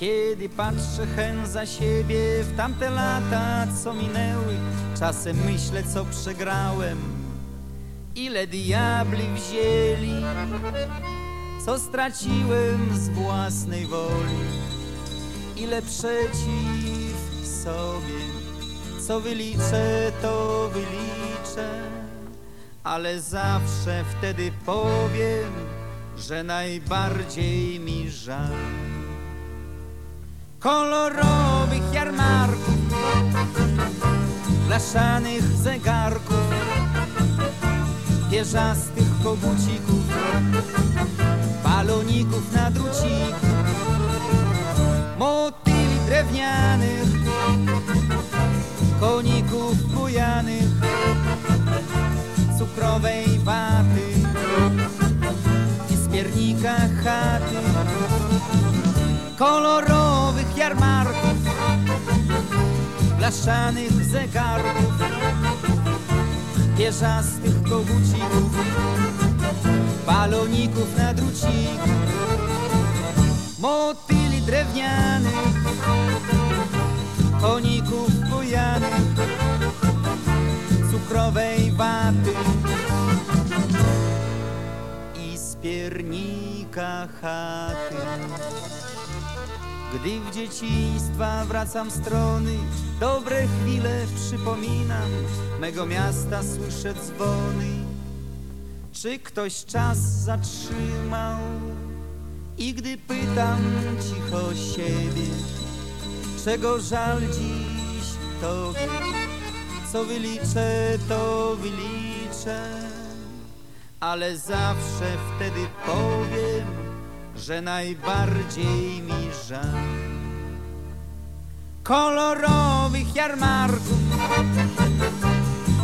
Kiedy patrzę hen za siebie w tamte lata, co minęły, czasem myślę, co przegrałem. Ile diabli wzięli, co straciłem z własnej woli. Ile przeciw sobie, co wyliczę, to wyliczę, ale zawsze wtedy powiem, że najbardziej mi żal kolorowych jarmarków, blaszanych zegarków, pierzastych kogucików, baloników na druciku, motyli drewnianych, koników bujanych, cukrowej waty i z piernika chaty. Kolorowych jarmarków, blaszanych zegarków, pierzastych kogucików, baloników na druciku, motyli drewnianych, koników bujanych, cukrowej waty i z piernika chaty. Gdy w dzieciństwa wracam strony, dobre chwile przypominam, mego miasta słyszę dzwony. Czy ktoś czas zatrzymał? I gdy pytam cicho siebie, czego żal dziś tobie, co wyliczę, to wyliczę, ale zawsze wtedy powiem, że najbardziej mi żal kolorowych jarmarków,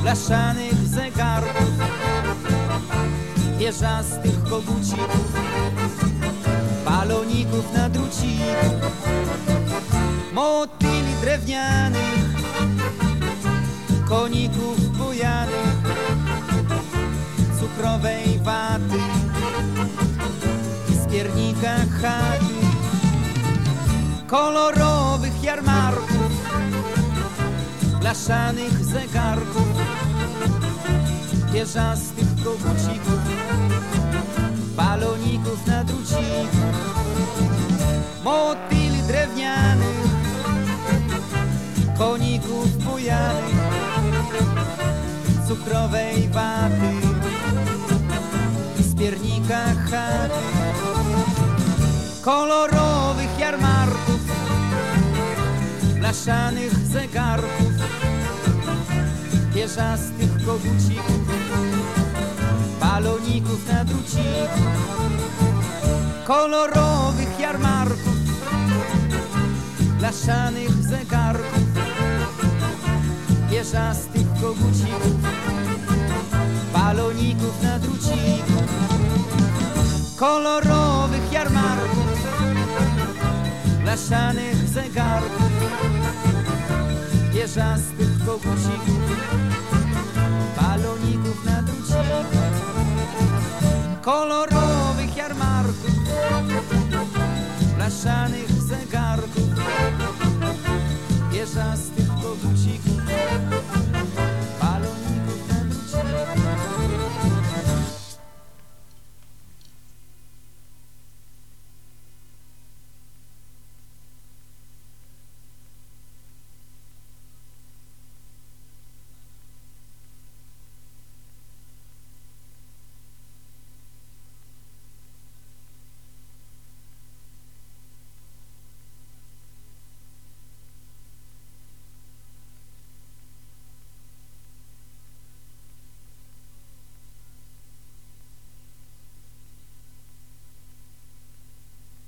blaszanych zegarków, pierzastych kogucików, baloników na druciku, motyli drewnianych, kolorowych jarmarków, blaszanych zegarków, pierzastych kogucików, baloników na druciku, motyli drewnianych, koników bujanych, cukrowej waty i z piernika chaty kolorowych jarmarków, blaszanych zegarków, pierzastych kogucików, baloników na druciku, kolorowych jarmarków, blaszanych zegarków, pierzastych kogucików, baloników na druciku, kolorowych jarmarków, blaszanych zegarków, pierzastych kogucików, baloników na druciku, kolorowych jarmarków, blaszanych